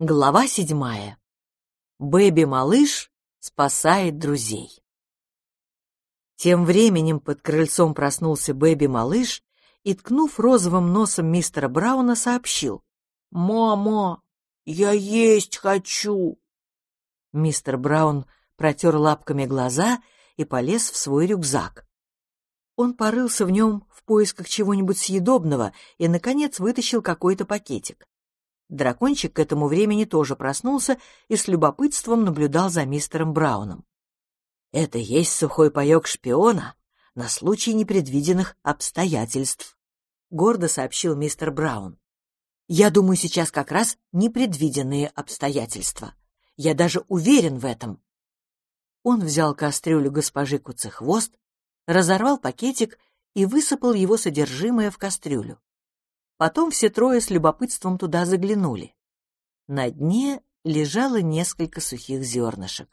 Глава седьмая. Бэби-малыш спасает друзей. Тем временем под крыльцом проснулся Бэби-малыш и, ткнув розовым носом мистера Брауна, сообщил. «Мама, я есть хочу!» Мистер Браун протер лапками глаза и полез в свой рюкзак. Он порылся в нем в поисках чего-нибудь съедобного и, наконец, вытащил какой-то пакетик. Дракончик к этому времени тоже проснулся и с любопытством наблюдал за мистером Брауном. «Это есть сухой паёк шпиона на случай непредвиденных обстоятельств», — гордо сообщил мистер Браун. «Я думаю, сейчас как раз непредвиденные обстоятельства. Я даже уверен в этом». Он взял кастрюлю госпожи Куцехвост, разорвал пакетик и высыпал его содержимое в кастрюлю. Потом все трое с любопытством туда заглянули. На дне лежало несколько сухих зернышек.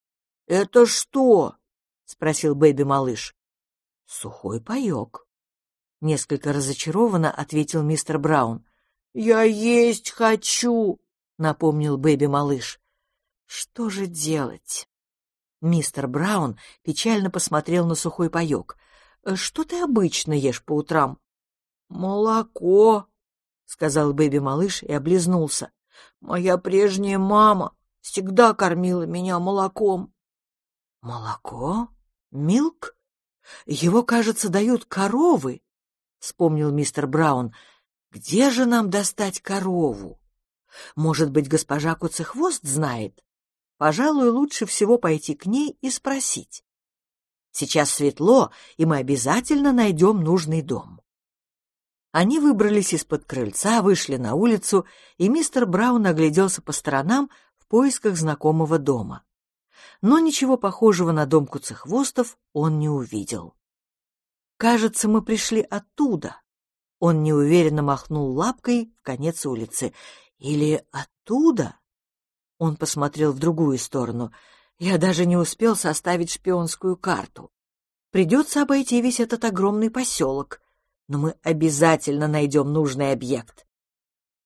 — Это что? — спросил Бэби-малыш. — Сухой паек. Несколько разочарованно ответил мистер Браун. — Я есть хочу, — напомнил Бэби-малыш. — Что же делать? Мистер Браун печально посмотрел на сухой паек. — Что ты обычно ешь по утрам? «Молоко», — сказал Бэби-малыш и облизнулся. «Моя прежняя мама всегда кормила меня молоком». «Молоко? Милк? Его, кажется, дают коровы», — вспомнил мистер Браун. «Где же нам достать корову? Может быть, госпожа Куцехвост знает? Пожалуй, лучше всего пойти к ней и спросить. Сейчас светло, и мы обязательно найдем нужный дом». Они выбрались из-под крыльца, вышли на улицу, и мистер Браун огляделся по сторонам в поисках знакомого дома. Но ничего похожего на дом куцехвостов он не увидел. «Кажется, мы пришли оттуда». Он неуверенно махнул лапкой в конец улицы. «Или оттуда?» Он посмотрел в другую сторону. «Я даже не успел составить шпионскую карту. Придется обойти весь этот огромный поселок» но мы обязательно найдем нужный объект.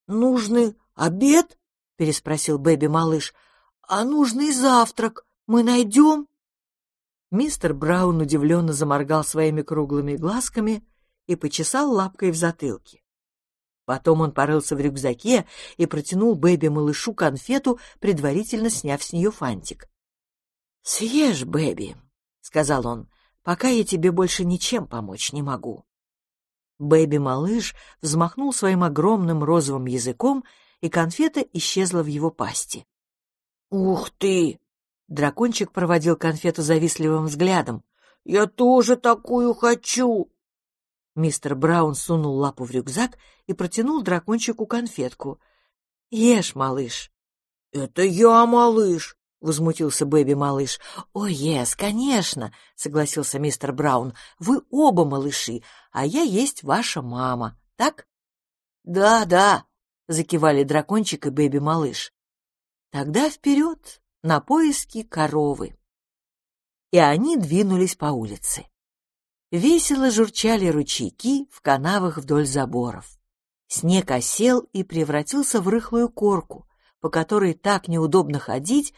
«Нужный обед?» — переспросил Бэби-малыш. «А нужный завтрак мы найдем?» Мистер Браун удивленно заморгал своими круглыми глазками и почесал лапкой в затылке. Потом он порылся в рюкзаке и протянул Бэби-малышу конфету, предварительно сняв с нее фантик. «Съешь, Бэби», — сказал он, — «пока я тебе больше ничем помочь не могу». Бэби-малыш взмахнул своим огромным розовым языком, и конфета исчезла в его пасти. «Ух ты!» — дракончик проводил конфету завистливым взглядом. «Я тоже такую хочу!» Мистер Браун сунул лапу в рюкзак и протянул дракончику конфетку. «Ешь, малыш!» «Это я, малыш!» Возмутился Бэби-малыш. «О, ес, конечно!» — согласился мистер Браун. «Вы оба малыши, а я есть ваша мама, так?» «Да, да!» — закивали дракончик и Бэби-малыш. «Тогда вперед, на поиски коровы!» И они двинулись по улице. Весело журчали ручейки в канавах вдоль заборов. Снег осел и превратился в рыхлую корку, по которой так неудобно ходить,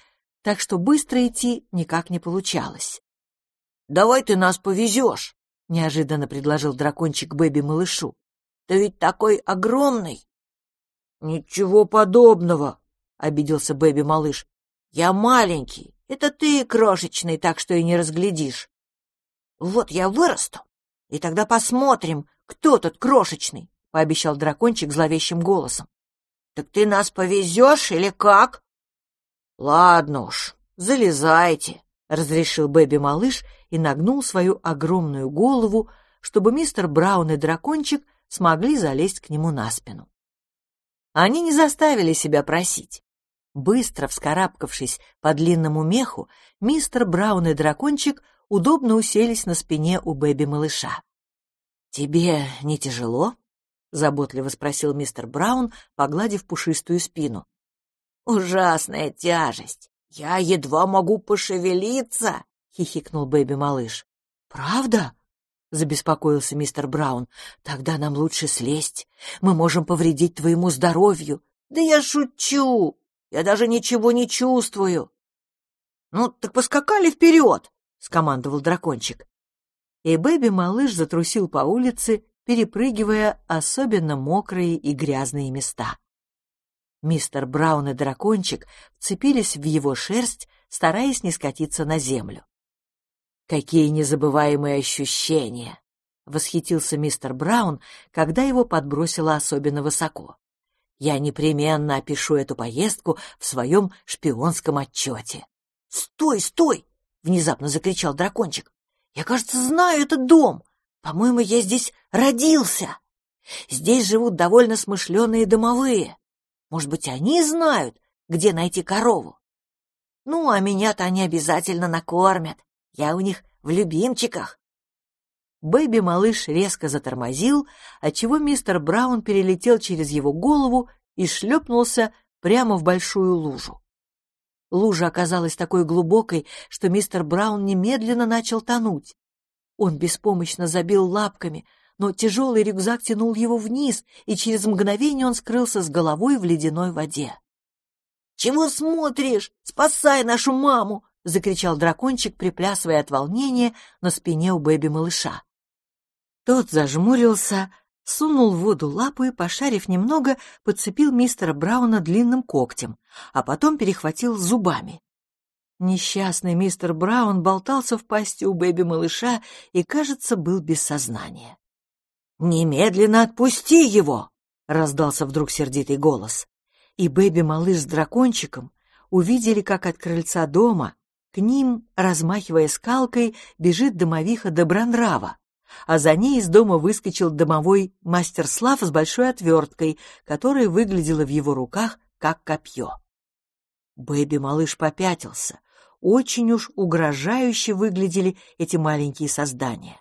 так что быстро идти никак не получалось. «Давай ты нас повезешь», — неожиданно предложил дракончик Бэби-малышу. «Ты ведь такой огромный!» «Ничего подобного!» — обиделся Бэби-малыш. «Я маленький, это ты крошечный, так что и не разглядишь. Вот я вырасту, и тогда посмотрим, кто тут крошечный», — пообещал дракончик зловещим голосом. «Так ты нас повезешь или как?» «Ладно уж, залезайте», — разрешил Бэби-малыш и нагнул свою огромную голову, чтобы мистер Браун и дракончик смогли залезть к нему на спину. Они не заставили себя просить. Быстро вскарабкавшись по длинному меху, мистер Браун и дракончик удобно уселись на спине у Бэби-малыша. «Тебе не тяжело?» — заботливо спросил мистер Браун, погладив пушистую спину. Ужасная тяжесть. Я едва могу пошевелиться, хихикнул Бэби-малыш. Правда? забеспокоился мистер Браун. Тогда нам лучше слезть. Мы можем повредить твоему здоровью. Да я шучу! Я даже ничего не чувствую!» «Ну, так поскакали вперед!» — скомандовал дракончик. И Бэби-малыш затрусил по улице, перепрыгивая особенно мокрые и грязные места. Мистер Браун и дракончик вцепились в его шерсть, стараясь не скатиться на землю. «Какие незабываемые ощущения!» — восхитился мистер Браун, когда его подбросило особенно высоко. «Я непременно опишу эту поездку в своем шпионском отчете». «Стой, стой!» — внезапно закричал дракончик. «Я, кажется, знаю этот дом. По-моему, я здесь родился. Здесь живут довольно смышленые домовые. Может быть, они знают, где найти корову? Ну, а меня-то они обязательно накормят. Я у них в любимчиках. Бэби-малыш резко затормозил, отчего мистер Браун перелетел через его голову и шлепнулся прямо в большую лужу. Лужа оказалась такой глубокой, что мистер Браун немедленно начал тонуть. Он беспомощно забил лапками, но тяжелый рюкзак тянул его вниз, и через мгновение он скрылся с головой в ледяной воде. «Чего смотришь? Спасай нашу маму!» — закричал дракончик, приплясывая от волнения на спине у бэби-малыша. Тот зажмурился, сунул в воду лапу и, пошарив немного, подцепил мистера Брауна длинным когтем, а потом перехватил зубами. Несчастный мистер Браун болтался в пасти у бэби-малыша и, кажется, был без сознания. «Немедленно отпусти его!» — раздался вдруг сердитый голос. И бэби-малыш с дракончиком увидели, как от крыльца дома к ним, размахивая скалкой, бежит домовиха Добронрава, а за ней из дома выскочил домовой мастер Слав с большой отверткой, которая выглядела в его руках как копье. Бэби-малыш попятился, очень уж угрожающе выглядели эти маленькие создания.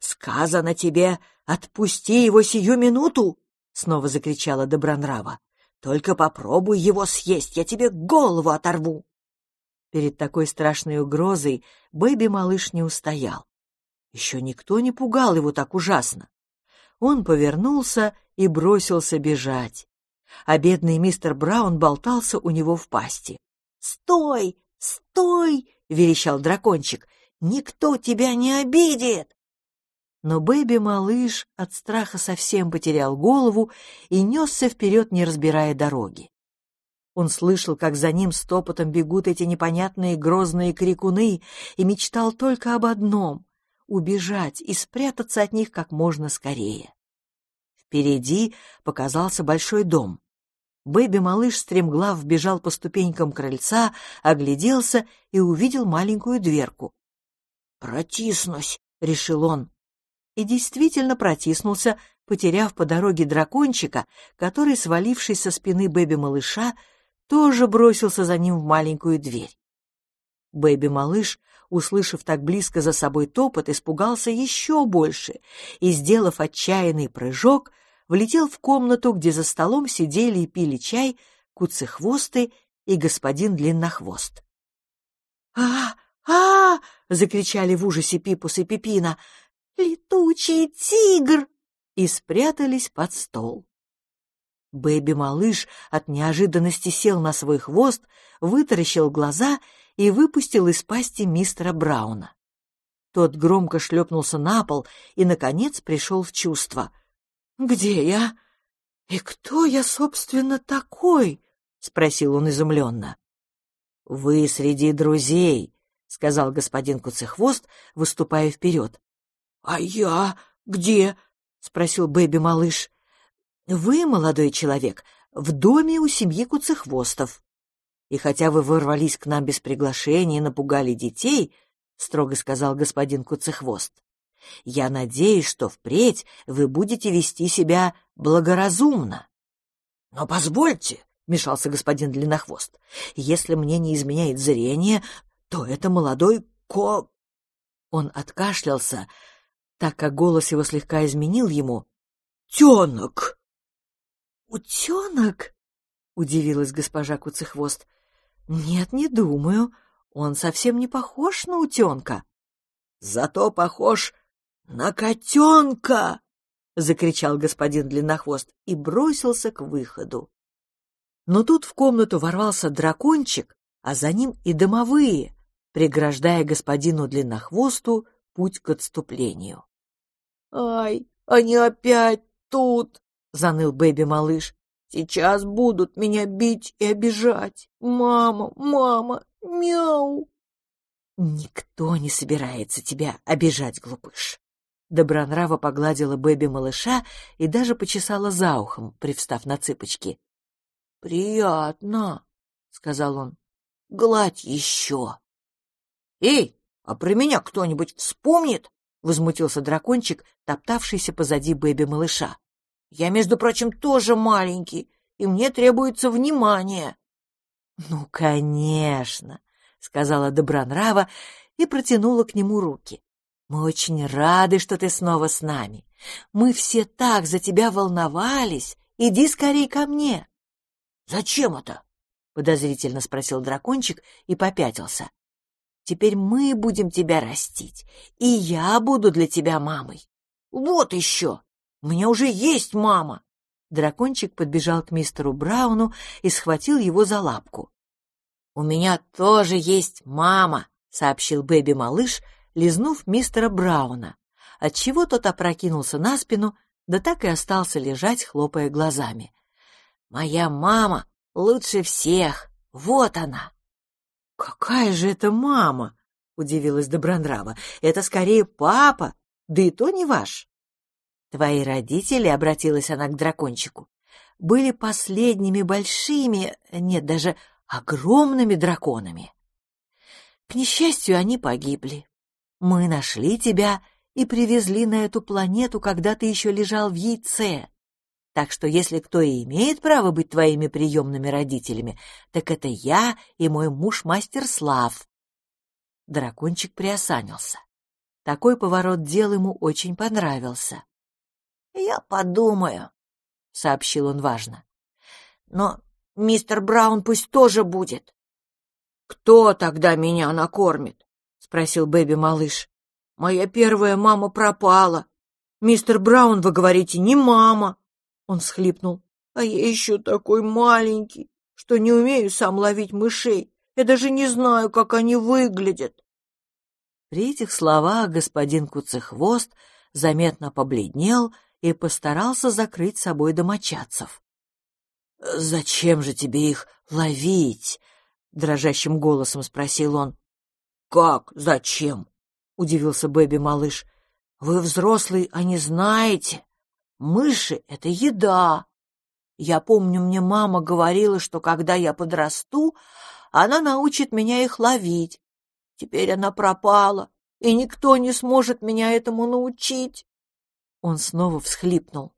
«Сказано тебе, отпусти его сию минуту!» — снова закричала Добронрава. «Только попробуй его съесть, я тебе голову оторву!» Перед такой страшной угрозой Бэби-малыш не устоял. Еще никто не пугал его так ужасно. Он повернулся и бросился бежать. А бедный мистер Браун болтался у него в пасти. «Стой! «Стой!» — верещал дракончик. «Никто тебя не обидит!» Но Бэби-малыш от страха совсем потерял голову и несся вперед, не разбирая дороги. Он слышал, как за ним стопотом бегут эти непонятные грозные крикуны, и мечтал только об одном — убежать и спрятаться от них как можно скорее. Впереди показался большой дом. Бэби-малыш стремглав бежал по ступенькам крыльца, огляделся и увидел маленькую дверку. «Протиснусь», — решил он. И действительно протиснулся, потеряв по дороге дракончика, который, свалившись со спины Бэби-малыша, тоже бросился за ним в маленькую дверь. Бэби-малыш, услышав так близко за собой топот, испугался еще больше и, сделав отчаянный прыжок, влетел в комнату, где за столом сидели и пили чай куцехвосты и господин Длиннохвост. «А, а!» — закричали в ужасе Пипус и Пипина. «Летучий тигр!» и спрятались под стол. Бэби-малыш от неожиданности сел на свой хвост, вытаращил глаза и выпустил из пасти мистера Брауна. Тот громко шлепнулся на пол и, наконец, пришел в чувство — «Где я? И кто я, собственно, такой?» — спросил он изумленно. «Вы среди друзей», — сказал господин Куцехвост, выступая вперед. «А я где?» — спросил Бэби-малыш. «Вы, молодой человек, в доме у семьи Куцехвостов. И хотя вы ворвались к нам без приглашения и напугали детей, — строго сказал господин Куцехвост, я надеюсь, что впредь вы будете вести себя благоразумно. — Но позвольте, — мешался господин Длиннохвост, — если мне не изменяет зрение, то это молодой ко... Он откашлялся, так как голос его слегка изменил ему. «Тенок!» «Утенок?» — удивилась госпожа Куцехвост. «Нет, не думаю. Он совсем не похож на утенка». «Зато похож «На котенка!» — закричал господин Длиннохвост и бросился к выходу. Но тут в комнату ворвался дракончик, а за ним и домовые, преграждая господину Длиннохвосту путь к отступлению. «Ай, они опять тут!» — заныл Бэби-малыш. «Сейчас будут меня бить и обижать. Мама, мама, мяу!» «Никто не собирается тебя обижать, глупыш!» Добронрава погладила Бэби-малыша и даже почесала за ухом, привстав на цыпочки. «Приятно!» — сказал он. «Гладь еще!» «Эй, а про меня кто-нибудь вспомнит?» — возмутился дракончик, топтавшийся позади Бэби-малыша. «Я, между прочим, тоже маленький, и мне требуется внимание». «Ну, конечно!» — сказала Добронрава и протянула к нему руки. «Мы очень рады, что ты снова с нами. Мы все так за тебя волновались. Иди скорей ко мне». «Зачем это?» — подозрительно спросил дракончик и попятился. Теперь мы будем тебя растить, и я буду для тебя мамой. Вот еще! У меня уже есть мама!» Дракончик подбежал к мистеру Брауну и схватил его за лапку. «У меня тоже есть мама», — сообщил Бэби-малыш, лизнув мистера Брауна, отчего тот опрокинулся на спину, да так и остался лежать, хлопая глазами. «Моя мама лучше всех, вот она!» «Какая же это мама?» — удивилась Добронрава. «Это скорее папа, да и то не ваш». «Твои родители», — обратилась она к дракончику, — «были последними большими, нет, даже огромными драконами. К несчастью, они погибли. Мы нашли тебя и привезли на эту планету, когда ты еще лежал в яйце. Так что если кто и имеет право быть твоими приемными родителями, так это я и мой муж мастер Слав. Дракончик приосанился. Такой поворот дел ему очень понравился. — Я подумаю, — сообщил он важно. — Но мистер Браун пусть тоже будет. — Кто тогда меня накормит? — спросил Бэби-малыш. — Моя первая мама пропала. Мистер Браун, вы говорите, не мама. Он всхлипнул. «А я еще такой маленький, что не умею сам ловить мышей. Я даже не знаю, как они выглядят». При этих словах господин Куцехвост заметно побледнел и постарался закрыть собой домочадцев. «Зачем же тебе их ловить?» — дрожащим голосом спросил он. «Как зачем?» — удивился Бэби-малыш. «Вы взрослый, а не знаете?» Мыши — это еда. Я помню, мне мама говорила, что когда я подрасту, она научит меня их ловить. Теперь она пропала, и никто не сможет меня этому научить. Он снова всхлипнул.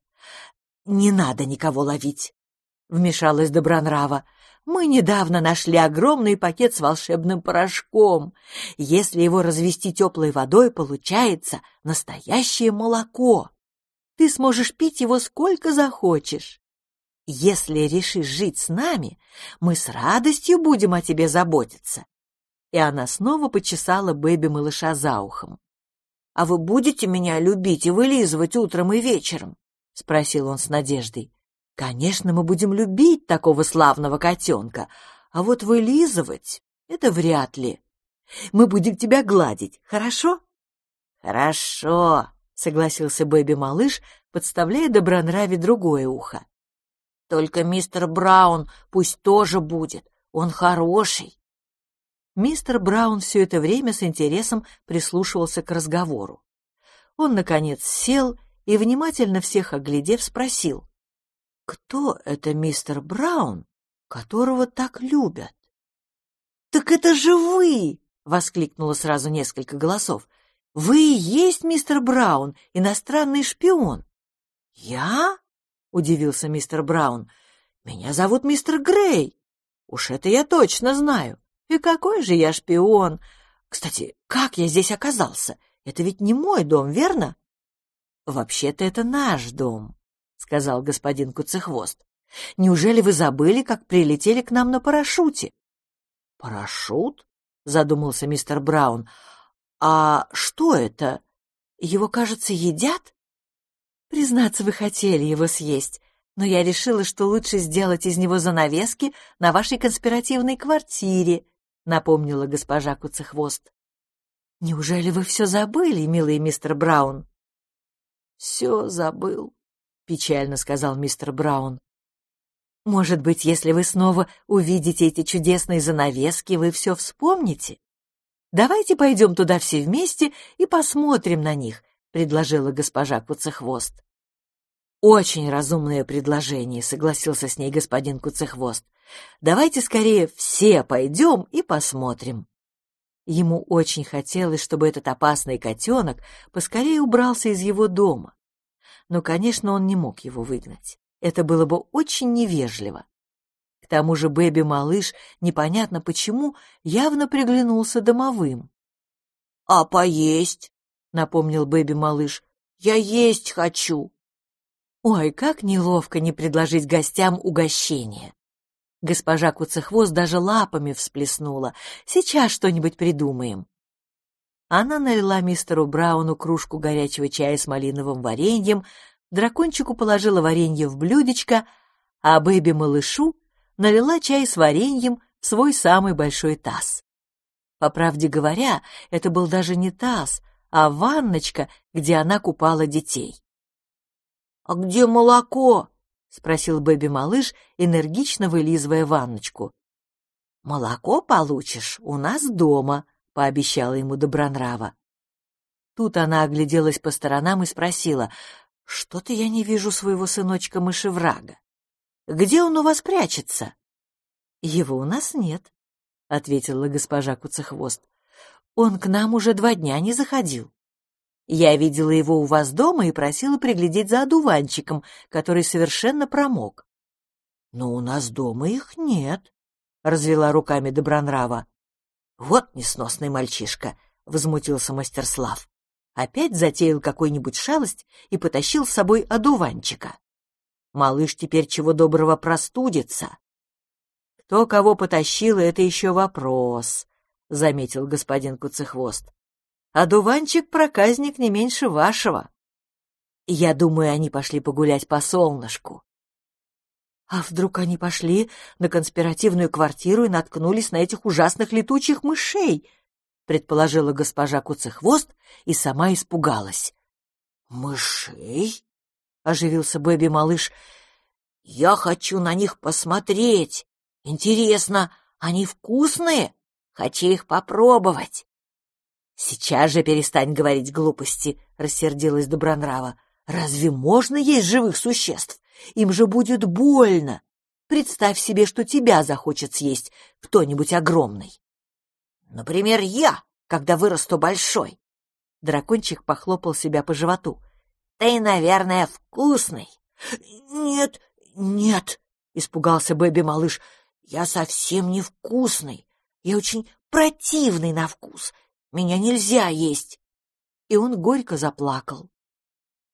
«Не надо никого ловить», — вмешалась Добронрава. «Мы недавно нашли огромный пакет с волшебным порошком. Если его развести теплой водой, получается настоящее молоко ты сможешь пить его сколько захочешь. Если решишь жить с нами, мы с радостью будем о тебе заботиться. И она снова почесала Бэби-малыша за ухом. — А вы будете меня любить и вылизывать утром и вечером? — спросил он с надеждой. — Конечно, мы будем любить такого славного котенка, а вот вылизывать — это вряд ли. Мы будем тебя гладить, хорошо? — Хорошо, согласился Бэби-малыш, подставляя добронраве другое ухо. Только мистер Браун пусть тоже будет, он хороший. Мистер Браун все это время с интересом прислушивался к разговору. Он, наконец, сел и, внимательно всех оглядев, спросил, «Кто это мистер Браун, которого так любят?» «Так это же вы!» — воскликнуло сразу несколько голосов. Вы и есть мистер Браун, иностранный шпион. Я? удивился мистер Браун. Меня зовут мистер Грей. Уж это я точно знаю. И какой же я шпион? Кстати, как я здесь оказался? Это ведь не мой дом, верно? Вообще-то это наш дом, сказал господин Куцехвост. Неужели вы забыли, как прилетели к нам на парашюте? Парашют? задумался мистер Браун. «А что это? Его, кажется, едят?» «Признаться, вы хотели его съесть, но я решила, что лучше сделать из него занавески на вашей конспиративной квартире, напомнила госпожа Куцехвост. Неужели вы все забыли, милый мистер Браун? Все забыл, печально сказал мистер Браун. Может быть, если вы снова увидите эти чудесные занавески, вы все вспомните? Давайте пойдем туда все вместе и посмотрим на них, предложила госпожа Куцехвост. Очень разумное предложение, согласился с ней господин Куцехвост. Давайте скорее все пойдем и посмотрим. Ему очень хотелось, чтобы этот опасный котенок поскорее убрался из его дома. Но, конечно, он не мог его выгнать. Это было бы очень невежливо. К тому же Бэби-малыш, непонятно почему, явно приглянулся домовым. — А поесть? — напомнил Бэби-малыш. — Я есть хочу. Ой, как неловко не предложить гостям угощение. Госпожа Куцехвост даже лапами всплеснула. Сейчас что-нибудь придумаем. Она налила мистеру Брауну кружку горячего чая с малиновым вареньем, дракончику положила варенье в блюдечко, а бэби-малышу налила чай с вареньем в свой самый большой таз. По правде говоря, это был даже не таз, а ванночка, где она купала детей. «А где молоко?» — спросил Бэби-малыш, энергично вылизывая ванночку. «Молоко получишь у нас дома», — пообещала ему Добронрава. Тут она огляделась по сторонам и спросила, «Что-то я не вижу своего сыночка-мышеврага. Где он у вас прячется?» «Его у нас нет», — ответила госпожа Куцехвост. «Он к нам уже два дня не заходил». Я видела его у вас дома и просила приглядеть за одуванчиком, который совершенно промок. — Но у нас дома их нет, — развела руками Добронрава. — Вот несносный мальчишка, — возмутился мастерслав. Опять затеял какую-нибудь шалость и потащил с собой одуванчика. Малыш теперь чего доброго простудится. — Кто кого потащил, это еще вопрос, — заметил господин Куцехвост а дуванчик-проказник не меньше вашего. Я думаю, они пошли погулять по солнышку. А вдруг они пошли на конспиративную квартиру и наткнулись на этих ужасных летучих мышей? предположила госпожа Куцехвост и сама испугалась. «Мышей?» — оживился Бэби-малыш. «Я хочу на них посмотреть. Интересно, они вкусные? Хочу их попробовать». «Сейчас же перестань говорить глупости», — рассердилась Добронрава. «Разве можно есть живых существ? Им же будет больно. Представь себе, что тебя захочет съесть кто-нибудь огромный». «Например, я, когда вырасту большой». Дракончик похлопал себя по животу. «Ты, наверное, вкусный». «Нет, нет», — испугался Бэби-малыш. «Я совсем не вкусный. Я очень противный на вкус. Меня нельзя есть!» И он горько заплакал.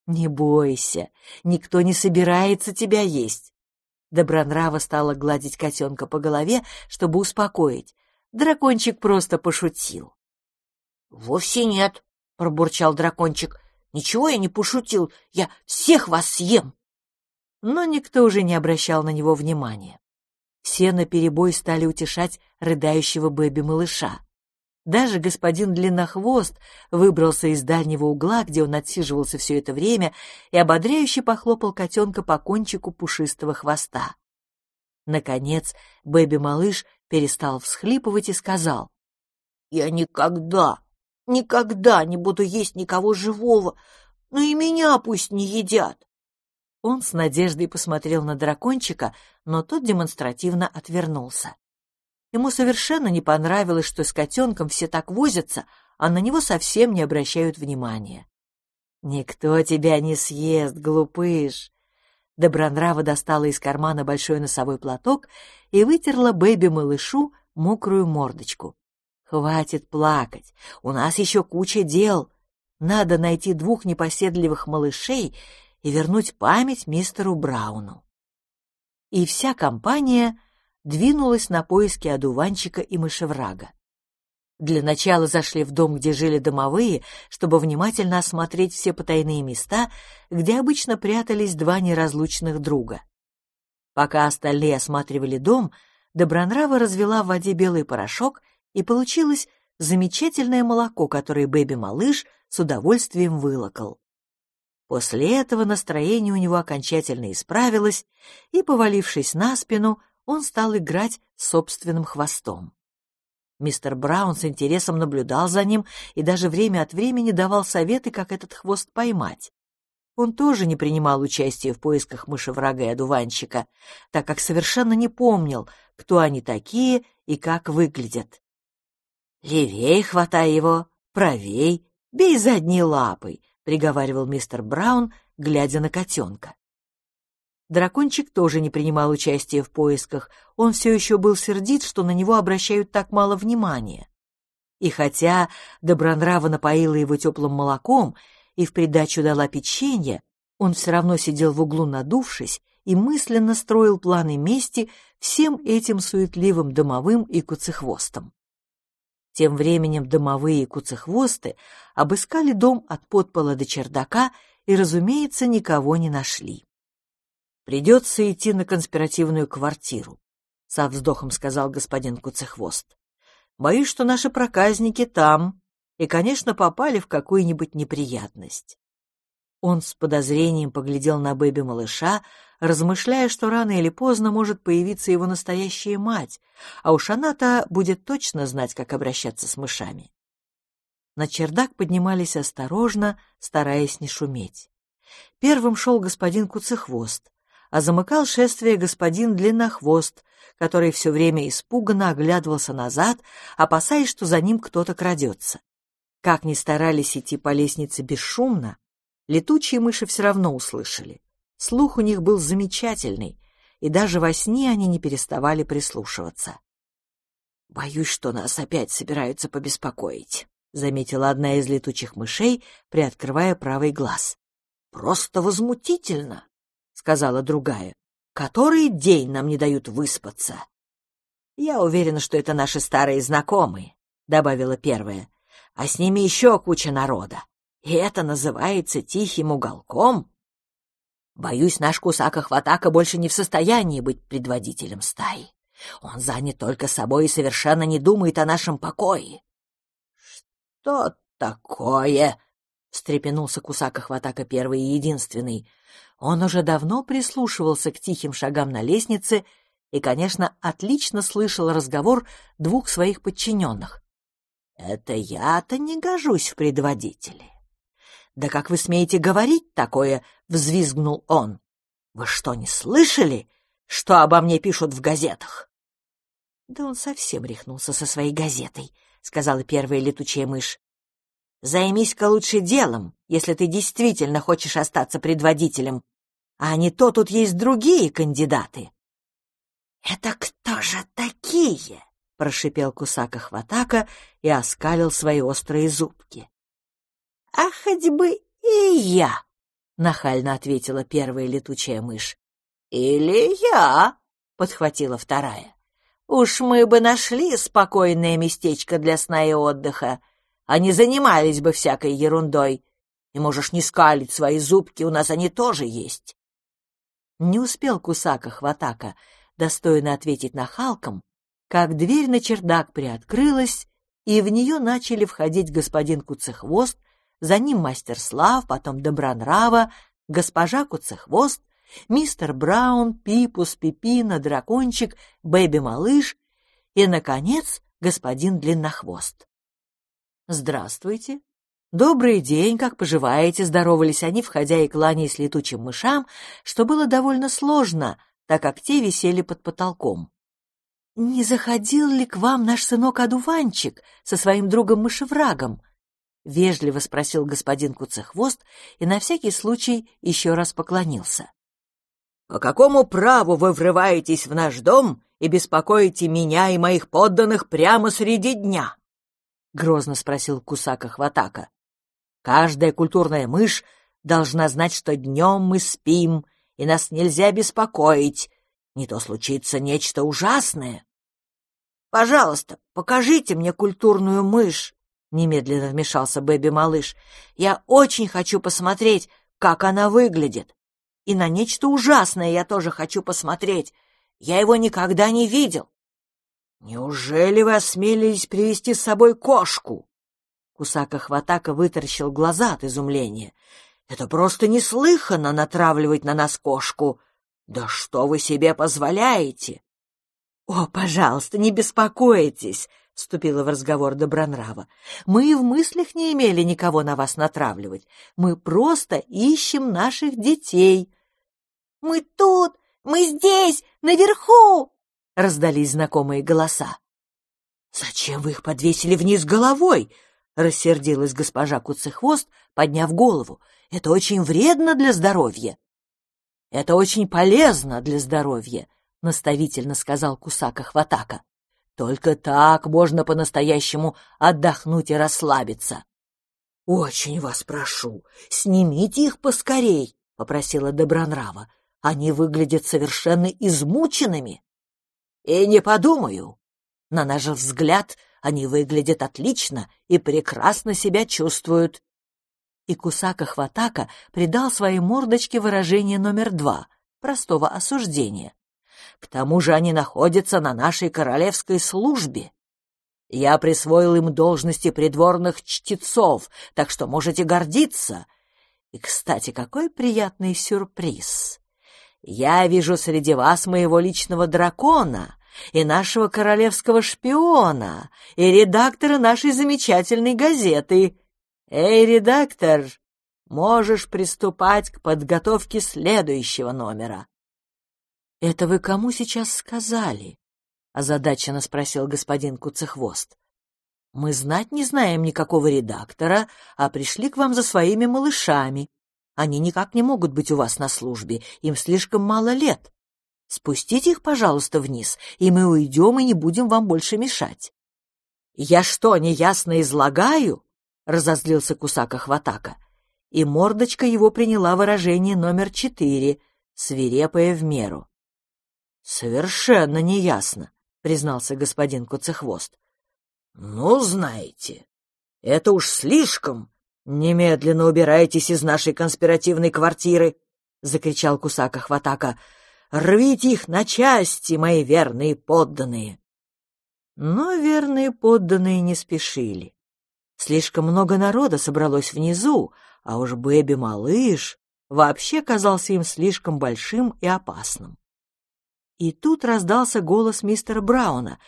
«Не бойся, никто не собирается тебя есть!» Добронрава стала гладить котенка по голове, чтобы успокоить. Дракончик просто пошутил. «Вовсе нет», — пробурчал дракончик. «Ничего я не пошутил, я всех вас съем!» Но никто уже не обращал на него внимания. Все наперебой стали утешать рыдающего Бэби-малыша. Даже господин Длиннохвост выбрался из дальнего угла, где он отсиживался все это время, и ободряюще похлопал котенка по кончику пушистого хвоста. Наконец Бэби-малыш перестал всхлипывать и сказал, «Я никогда, никогда не буду есть никого живого, но и меня пусть не едят». Он с надеждой посмотрел на дракончика, но тот демонстративно отвернулся. Ему совершенно не понравилось, что с котенком все так возятся, а на него совсем не обращают внимания. «Никто тебя не съест, глупыш!» Добронрава достала из кармана большой носовой платок и вытерла бэби-малышу мокрую мордочку. «Хватит плакать, у нас еще куча дел. Надо найти двух непоседливых малышей и вернуть память мистеру Брауну». И вся компания двинулась на поиски одуванчика и мышеврага. Для начала зашли в дом, где жили домовые, чтобы внимательно осмотреть все потайные места, где обычно прятались два неразлучных друга. Пока остальные осматривали дом, Добронрава развела в воде белый порошок, и получилось замечательное молоко, которое Бэби-малыш с удовольствием вылокал. После этого настроение у него окончательно исправилось, и, повалившись на спину, он стал играть собственным хвостом. Мистер Браун с интересом наблюдал за ним и даже время от времени давал советы, как этот хвост поймать. Он тоже не принимал участия в поисках мышеврага и одуванчика, так как совершенно не помнил, кто они такие и как выглядят. «Левей хватай его, правей, бей задней лапой», — приговаривал мистер Браун, глядя на котенка. Дракончик тоже не принимал участия в поисках, он все еще был сердит, что на него обращают так мало внимания. И хотя Добронрава напоила его теплым молоком и в придачу дала печенье, он все равно сидел в углу надувшись и мысленно строил планы мести всем этим суетливым домовым и куцехвостам. Тем временем домовые куцехвосты обыскали дом от подпола до чердака и, разумеется, никого не нашли. «Придется идти на конспиративную квартиру», — со вздохом сказал господин Куцехвост. «Боюсь, что наши проказники там и, конечно, попали в какую-нибудь неприятность. Он с подозрением поглядел на Бэби-малыша, размышляя, что рано или поздно может появиться его настоящая мать, а уж она-то будет точно знать, как обращаться с мышами. На чердак поднимались осторожно, стараясь не шуметь. Первым шел господин Куцехвост, а замыкал шествие господин Длиннохвост, который все время испуганно оглядывался назад, опасаясь, что за ним кто-то крадется. Как ни старались идти по лестнице бесшумно, летучие мыши все равно услышали. Слух у них был замечательный, и даже во сне они не переставали прислушиваться. «Боюсь, что нас опять собираются побеспокоить», — заметила одна из летучих мышей, приоткрывая правый глаз. «Просто возмутительно», — сказала другая. «Который день нам не дают выспаться». «Я уверена, что это наши старые знакомые», — добавила первая а с ними еще куча народа. И это называется тихим уголком? Боюсь, наш Кусака-Хватака больше не в состоянии быть предводителем стаи. Он занят только собой и совершенно не думает о нашем покое. — Что такое? — встрепенулся Кусака-Хватака первый и единственный. Он уже давно прислушивался к тихим шагам на лестнице и, конечно, отлично слышал разговор двух своих подчиненных. Это я-то не гожусь в предводители. Да как вы смеете говорить такое? взвизгнул он. Вы что, не слышали, что обо мне пишут в газетах? Да он совсем рехнулся со своей газетой, сказала первая летучая мышь. Займись-ка лучше делом, если ты действительно хочешь остаться предводителем. А не то тут есть другие кандидаты. Это кто же такие? — прошипел Кусака-хватака и оскалил свои острые зубки. — А хоть бы и я! — нахально ответила первая летучая мышь. — Или я! — подхватила вторая. — Уж мы бы нашли спокойное местечко для сна и отдыха, а не занимались бы всякой ерундой. И можешь не скалить свои зубки, у нас они тоже есть. Не успел Кусака-хватака достойно ответить нахалкам, как дверь на чердак приоткрылась, и в нее начали входить господин Куцехвост, за ним мастер Слав, потом Добронрава, госпожа Куцехвост, мистер Браун, Пипус, Пипина, Дракончик, Бэби-малыш и, наконец, господин Длиннохвост. «Здравствуйте!» «Добрый день, как поживаете?» — здоровались они, входя и кланяясь летучим мышам, что было довольно сложно, так как те висели под потолком. «Не заходил ли к вам наш сынок-одуванчик со своим другом-мышеврагом?» — вежливо спросил господин Куцехвост и на всякий случай еще раз поклонился. «По какому праву вы врываетесь в наш дом и беспокоите меня и моих подданных прямо среди дня?» — грозно спросил Кусака-Хватака. «Каждая культурная мышь должна знать, что днем мы спим, и нас нельзя беспокоить, не то случится нечто ужасное. «Пожалуйста, покажите мне культурную мышь», — немедленно вмешался Бэби-малыш. «Я очень хочу посмотреть, как она выглядит». И на нечто ужасное я тоже хочу посмотреть. Я его никогда не видел. Неужели вы осмелились привести с собой кошку? Кусака-хватака вытаращил глаза от изумления. Это просто неслыханно натравливать на нас кошку. Да что вы себе позволяете? О, пожалуйста, не беспокойтесь, — вступила в разговор Добронрава. «Мы и в мыслях не имели никого на вас натравливать. Мы просто ищем наших детей». «Мы тут! Мы здесь! Наверху!» — раздались знакомые голоса. «Зачем вы их подвесили вниз головой?» — рассердилась госпожа Куцехвост, подняв голову. «Это очень вредно для здоровья». «Это очень полезно для здоровья», — наставительно сказал Кусака Хватака. Только так можно по-настоящему отдохнуть и расслабиться. — Очень вас прошу, снимите их поскорей, — попросила Добронрава. Они выглядят совершенно измученными. — И не подумаю. На наш взгляд, они выглядят отлично и прекрасно себя чувствуют. И Кусака-Хватака придал своей мордочке выражение номер два — простого осуждения. К тому же они находятся на нашей королевской службе. Я присвоил им должности придворных чтецов, так что можете гордиться. И, кстати, какой приятный сюрприз. Я вижу среди вас моего личного дракона и нашего королевского шпиона, и редактора нашей замечательной газеты. Эй, редактор, можешь приступать к подготовке следующего номера. «Это вы кому сейчас сказали?» — озадаченно спросил господин Куцехвост. «Мы знать не знаем никакого редактора, а пришли к вам за своими малышами. Они никак не могут быть у вас на службе, им слишком мало лет. Спустите их, пожалуйста, вниз, и мы уйдем и не будем вам больше мешать». «Я что, неясно излагаю?» — разозлился Кусака Хватака. И мордочка его приняла выражение номер четыре, свирепое в меру. «Совершенно неясно», — признался господин Куцехвост. «Ну, знаете, это уж слишком. Немедленно убирайтесь из нашей конспиративной квартиры», — закричал Кусака Хватака. «Рвите их на части, мои верные подданные». Но верные подданные не спешили. Слишком много народа собралось внизу, а уж Бэби-малыш вообще казался им слишком большим и опасным. И тут раздался голос мистера Брауна.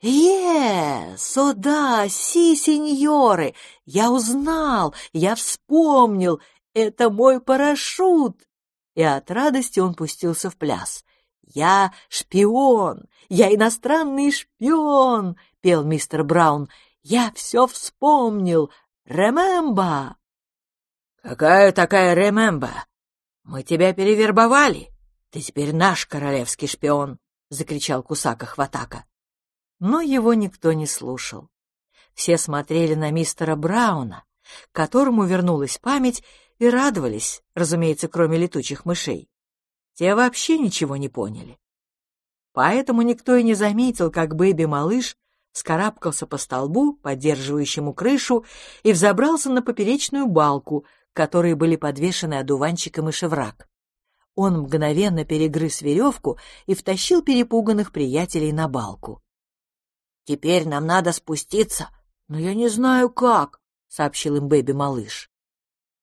«Ес, о да, си, сеньоры! Я узнал, я вспомнил, это мой парашют!» И от радости он пустился в пляс. «Я шпион! Я иностранный шпион!» — пел мистер Браун. «Я все вспомнил! Ремемба!» «Какая такая ремемба? Мы тебя перевербовали!» «Ты теперь наш королевский шпион!» — закричал Кусака Хватака. Но его никто не слушал. Все смотрели на мистера Брауна, которому вернулась память, и радовались, разумеется, кроме летучих мышей. Те вообще ничего не поняли. Поэтому никто и не заметил, как Бэби-малыш скарабкался по столбу, поддерживающему крышу, и взобрался на поперечную балку, к которой были подвешены одуванчиком и шеврак. Он мгновенно перегрыз веревку и втащил перепуганных приятелей на балку. «Теперь нам надо спуститься, но я не знаю как», — сообщил им Бэби-малыш.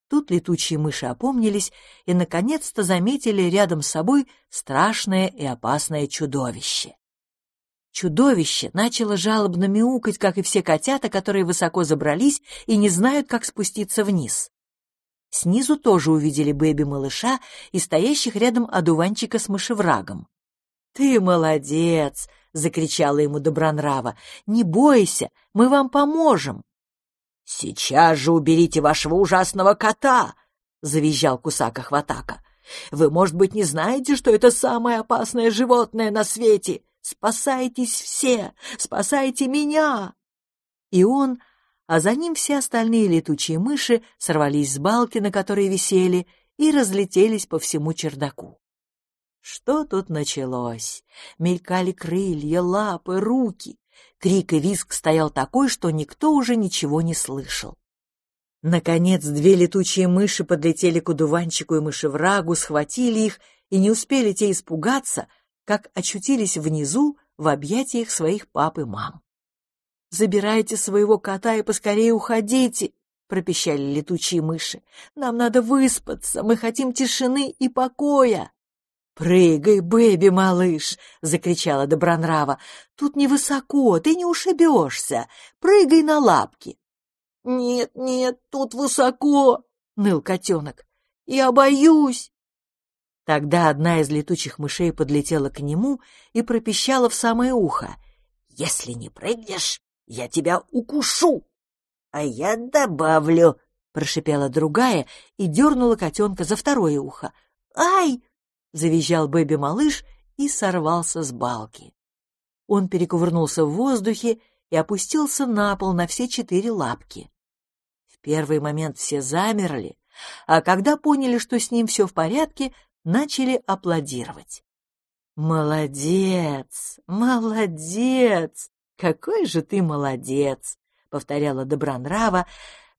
Тут летучие мыши опомнились и, наконец-то, заметили рядом с собой страшное и опасное чудовище. Чудовище начало жалобно мяукать, как и все котята, которые высоко забрались и не знают, как спуститься вниз. Снизу тоже увидели Бэби-малыша и стоящих рядом одуванчика с мышеврагом. «Ты молодец!» — закричала ему Добронрава. «Не бойся, мы вам поможем!» «Сейчас же уберите вашего ужасного кота!» — завизжал Кусака-хватака. «Вы, может быть, не знаете, что это самое опасное животное на свете? Спасайтесь все! Спасайте меня!» И он а за ним все остальные летучие мыши сорвались с балки, на которой висели, и разлетелись по всему чердаку. Что тут началось? Мелькали крылья, лапы, руки. Крик и визг стоял такой, что никто уже ничего не слышал. Наконец, две летучие мыши подлетели к удуванчику и мышеврагу, схватили их, и не успели те испугаться, как очутились внизу в объятиях своих пап и мам. «Забирайте своего кота и поскорее уходите!» — пропищали летучие мыши. «Нам надо выспаться, мы хотим тишины и покоя!» «Прыгай, Бэби, малыш!» — закричала Добронрава. «Тут невысоко, ты не ушибешься. Прыгай на лапки!» «Нет, нет, тут высоко!» — ныл котенок. «Я боюсь!» Тогда одна из летучих мышей подлетела к нему и пропищала в самое ухо. «Если не прыгнешь, я тебя укушу!» «А я добавлю!» — прошипела другая и дернула котенка за второе ухо. «Ай!» — завизжал Бэби-малыш и сорвался с балки. Он перекувырнулся в воздухе и опустился на пол на все четыре лапки. В первый момент все замерли, а когда поняли, что с ним все в порядке, начали аплодировать. «Молодец! Молодец! Какой же ты молодец!» — повторяла Добронрава,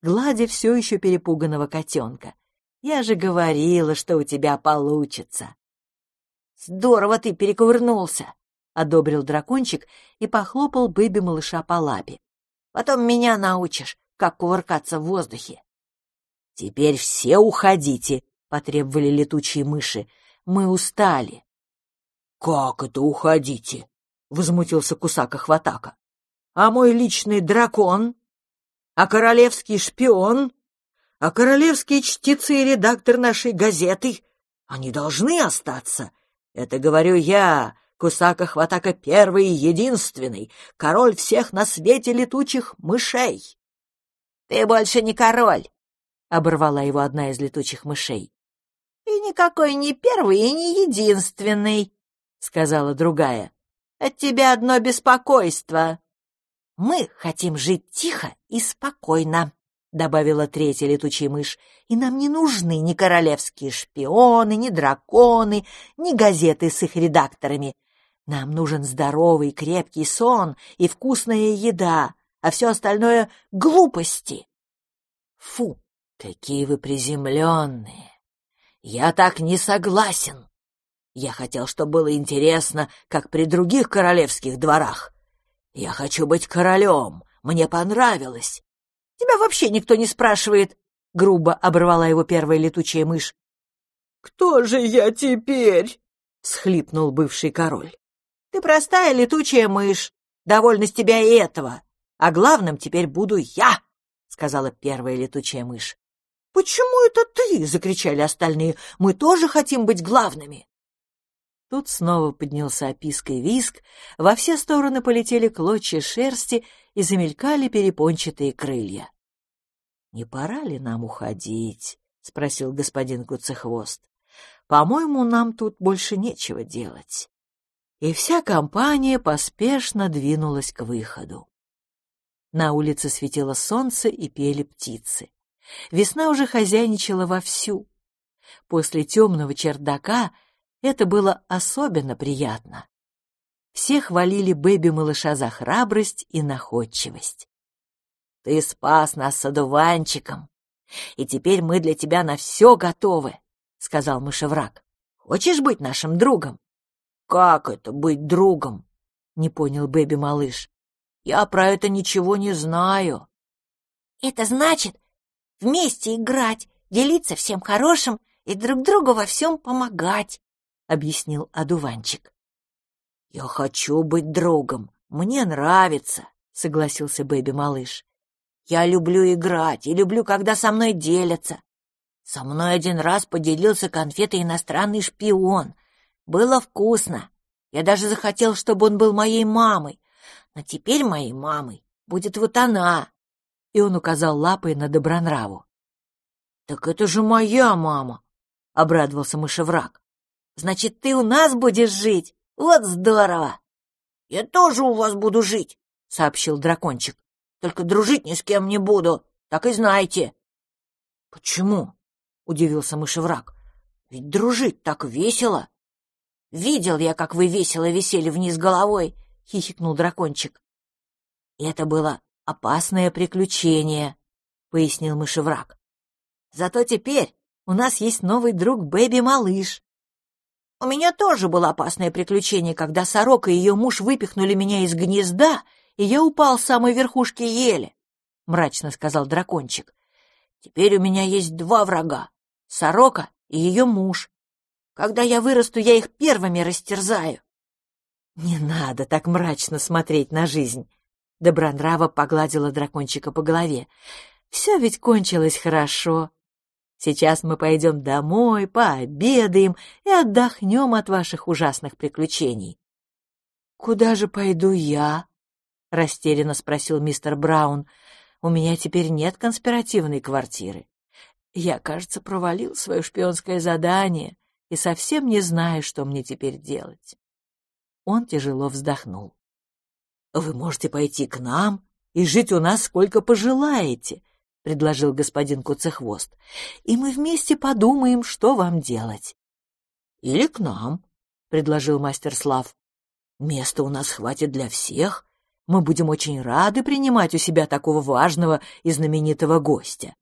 гладя все еще перепуганного котенка. «Я же говорила, что у тебя получится!» «Здорово ты перекувырнулся!» — одобрил дракончик и похлопал Бэби-малыша по лапе. «Потом меня научишь, как кувыркаться в воздухе». «Теперь все уходите!» — потребовали летучие мыши. «Мы устали». «Как это уходите?» — возмутился Кусака-хватака. «А мой личный дракон? А королевский шпион? А королевские чтецы и редактор нашей газеты? Они должны остаться. Это говорю я, Кусака-хватака первый и единственный, король всех на свете летучих мышей». «Ты больше не король!» — оборвала его одна из летучих мышей. «И никакой не первый и не единственный!» — сказала другая. «От тебя одно беспокойство». «Мы хотим жить тихо и спокойно», — добавила третья летучая мышь, «и нам не нужны ни королевские шпионы, ни драконы, ни газеты с их редакторами. Нам нужен здоровый крепкий сон и вкусная еда, а все остальное — глупости». «Фу, какие вы приземленные! Я так не согласен!» Я хотел, чтобы было интересно, как при других королевских дворах. Я хочу быть королем. Мне понравилось. Тебя вообще никто не спрашивает, — грубо оборвала его первая летучая мышь. «Кто же я теперь?» — схлипнул бывший король. «Ты простая летучая мышь. Довольна с тебя и этого. А главным теперь буду я», — сказала первая летучая мышь. «Почему это ты?» — закричали остальные. «Мы тоже хотим быть главными». Тут снова поднялся описк и виск, во все стороны полетели клочья шерсти и замелькали перепончатые крылья. — Не пора ли нам уходить? — спросил господин Куцехвост. — По-моему, нам тут больше нечего делать. И вся компания поспешно двинулась к выходу. На улице светило солнце и пели птицы. Весна уже хозяйничала вовсю. После темного чердака это было особенно приятно. Все хвалили Бэби-малыша за храбрость и находчивость. «Ты спас нас с одуванчиком, и теперь мы для тебя на все готовы», — сказал мышевраг. «Хочешь быть нашим другом?» «Как это быть другом?» — не понял Бэби-малыш. «Я про это ничего не знаю». «Это значит вместе играть, делиться всем хорошим и друг другу во всем помогать», объяснил одуванчик. «Я хочу быть другом, мне нравится», — согласился Бэби-малыш. «Я люблю играть и люблю, когда со мной делятся. Со мной один раз поделился конфетой иностранный шпион. Было вкусно. Я даже захотел, чтобы он был моей мамой. Но теперь моей мамой будет вот она». И он указал лапой на Добронраву. «Так это же моя мама!» — обрадовался мышевраг. Значит, ты у нас будешь жить? Вот здорово!» «Я тоже у вас буду жить», — сообщил дракончик. «Только дружить ни с кем не буду, так и знайте». «Почему?» — удивился мышевраг. «Ведь дружить так весело». «Видел я, как вы весело висели вниз головой», — хихикнул дракончик. «Это было опасное приключение», — пояснил мышевраг. «Зато теперь у нас есть новый друг Бэби-малыш. У меня тоже было опасное приключение, когда сорока и ее муж выпихнули меня из гнезда, и я упал с самой верхушки ели», — мрачно сказал дракончик. «Теперь у меня есть два врага — сорока и ее муж. Когда я вырасту, я их первыми растерзаю». «Не надо так мрачно смотреть на жизнь», — Добронрава погладила дракончика по голове. «Все ведь кончилось хорошо. Сейчас мы пойдем домой, пообедаем и отдохнем от ваших ужасных приключений». «Куда же пойду я?» — растерянно спросил мистер Браун. «У меня теперь нет конспиративной квартиры. Я, кажется, провалил свое шпионское задание и совсем не знаю, что мне теперь делать». Он тяжело вздохнул. «Вы можете пойти к нам и жить у нас сколько пожелаете», — предложил господин Куцехвост, — «и мы вместе подумаем, что вам делать». «Или к нам», — предложил мастер Слав. «Места у нас хватит для всех. Мы будем очень рады принимать у себя такого важного и знаменитого гостя».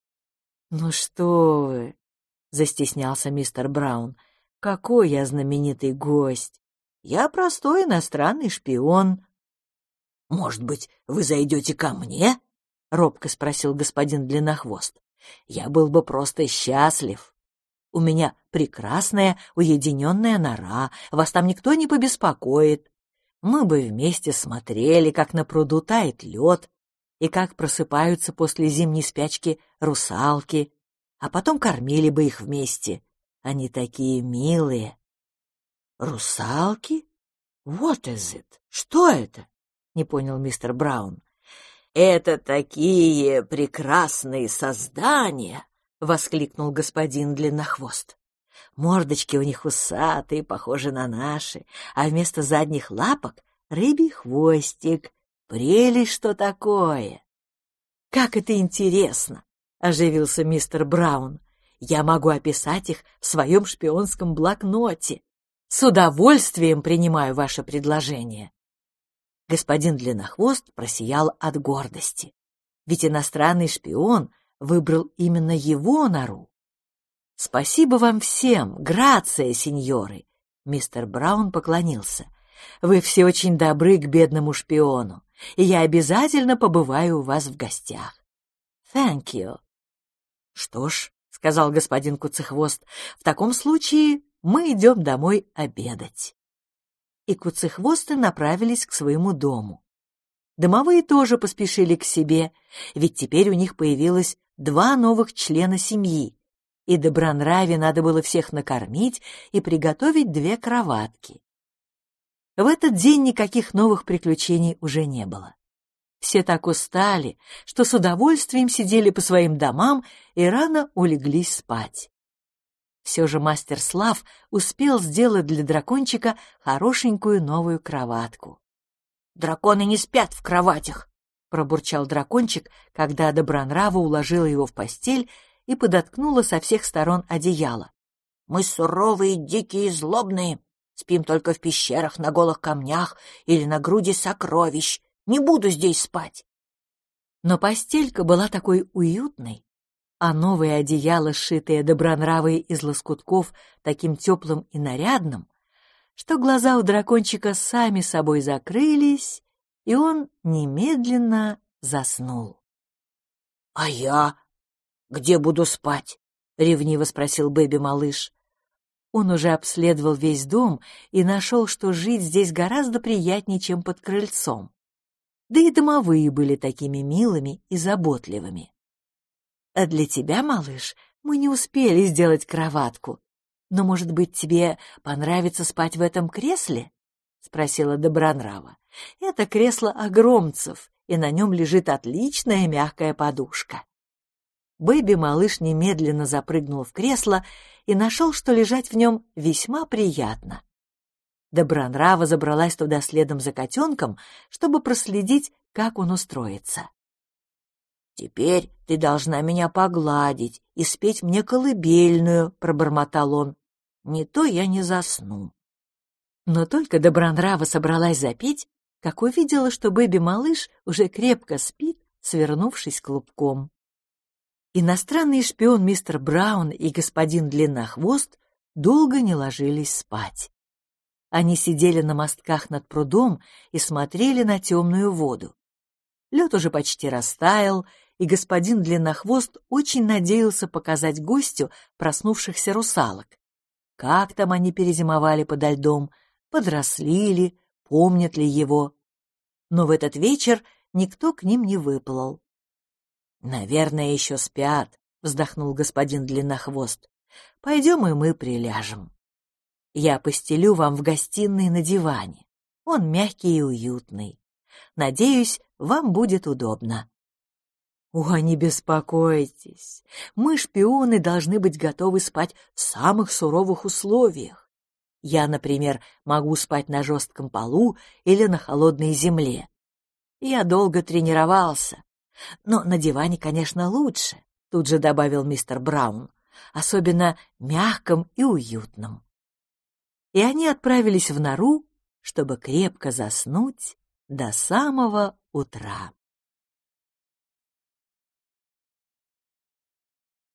«Ну что вы», — застеснялся мистер Браун, — «какой я знаменитый гость! Я простой иностранный шпион». «Может быть, вы зайдете ко мне?» — робко спросил господин Длиннохвост. «Я был бы просто счастлив. У меня прекрасная уединенная нора, вас там никто не побеспокоит. Мы бы вместе смотрели, как на пруду тает лед, и как просыпаются после зимней спячки русалки, а потом кормили бы их вместе. Они такие милые». «Русалки? What is it? Что это?» — не понял мистер Браун. «Это такие прекрасные создания!» — воскликнул господин Длиннохвост. Мордочки у них усатые, похожи на наши, а вместо задних лапок — рыбий хвостик. Прелесть, что такое! «Как это интересно!» — оживился мистер Браун. «Я могу описать их в своем шпионском блокноте. С удовольствием принимаю ваше предложение». Господин Длиннохвост просиял от гордости. Ведь иностранный шпион выбрал именно его нору. «Спасибо вам всем, грация, сеньоры!» Мистер Браун поклонился. «Вы все очень добры к бедному шпиону, и я обязательно побываю у вас в гостях. Thank you». «Что ж», — сказал господин Куцехвост, — «в таком случае мы идем домой обедать» и куцехвосты направились к своему дому. Домовые тоже поспешили к себе, ведь теперь у них появилось два новых члена семьи, и Добронраве надо было всех накормить и приготовить две кроватки. В этот день никаких новых приключений уже не было. Все так устали, что с удовольствием сидели по своим домам и рано улеглись спать. Все же мастер Слав успел сделать для дракончика хорошенькую новую кроватку. «Драконы не спят в кроватях!» — пробурчал дракончик, когда Добронрава уложила его в постель и подоткнула со всех сторон одеяло. «Мы суровые, дикие и злобные, спим только в пещерах на голых камнях или на груди сокровищ. Не буду здесь спать!» Но постелька была такой уютной, а новое одеяло, сшитое добронравой из лоскутков, таким теплым и нарядным, что глаза у дракончика сами собой закрылись, и он немедленно заснул. — А я где буду спать? — ревниво спросил Бэби-малыш. Он уже обследовал весь дом и нашел, что жить здесь гораздо приятнее, чем под крыльцом. Да и домовые были такими милыми и заботливыми. А для тебя, малыш, мы не успели сделать кроватку. Но, может быть, тебе понравится спать в этом кресле? — спросила Добронрава. — Это кресло огромцев, и на нем лежит отличная мягкая подушка. Бэби-малыш немедленно запрыгнул в кресло и нашел, что лежать в нем весьма приятно. Добронрава забралась туда следом за котенком, чтобы проследить, как он устроится. «Теперь ты должна меня погладить и спеть мне колыбельную», — пробормотал он. «Не то я не засну». Но только Добронрава собралась запеть, как увидела, что Бэби-малыш уже крепко спит, свернувшись клубком. Иностранный шпион мистер Браун и господин Длиннохвост долго не ложились спать. Они сидели на мостках над прудом и смотрели на темную воду. Лед уже почти растаял, и господин Длиннохвост очень надеялся показать гостю проснувшихся русалок. Как там они перезимовали подо льдом, подросли ли, помнят ли его. Но в этот вечер никто к ним не выплыл. «Наверное, еще спят», — вздохнул господин Длиннохвост. «Пойдем и мы приляжем. Я постелю вам в гостиной на диване. Он мягкий и уютный. Надеюсь, вам будет удобно». «О, не беспокойтесь, мы, шпионы, должны быть готовы спать в самых суровых условиях. Я, например, могу спать на жестком полу или на холодной земле. Я долго тренировался, но на диване, конечно, лучше, тут же добавил мистер Браун, особенно мягком и уютном. И они отправились в нору, чтобы крепко заснуть до самого утра.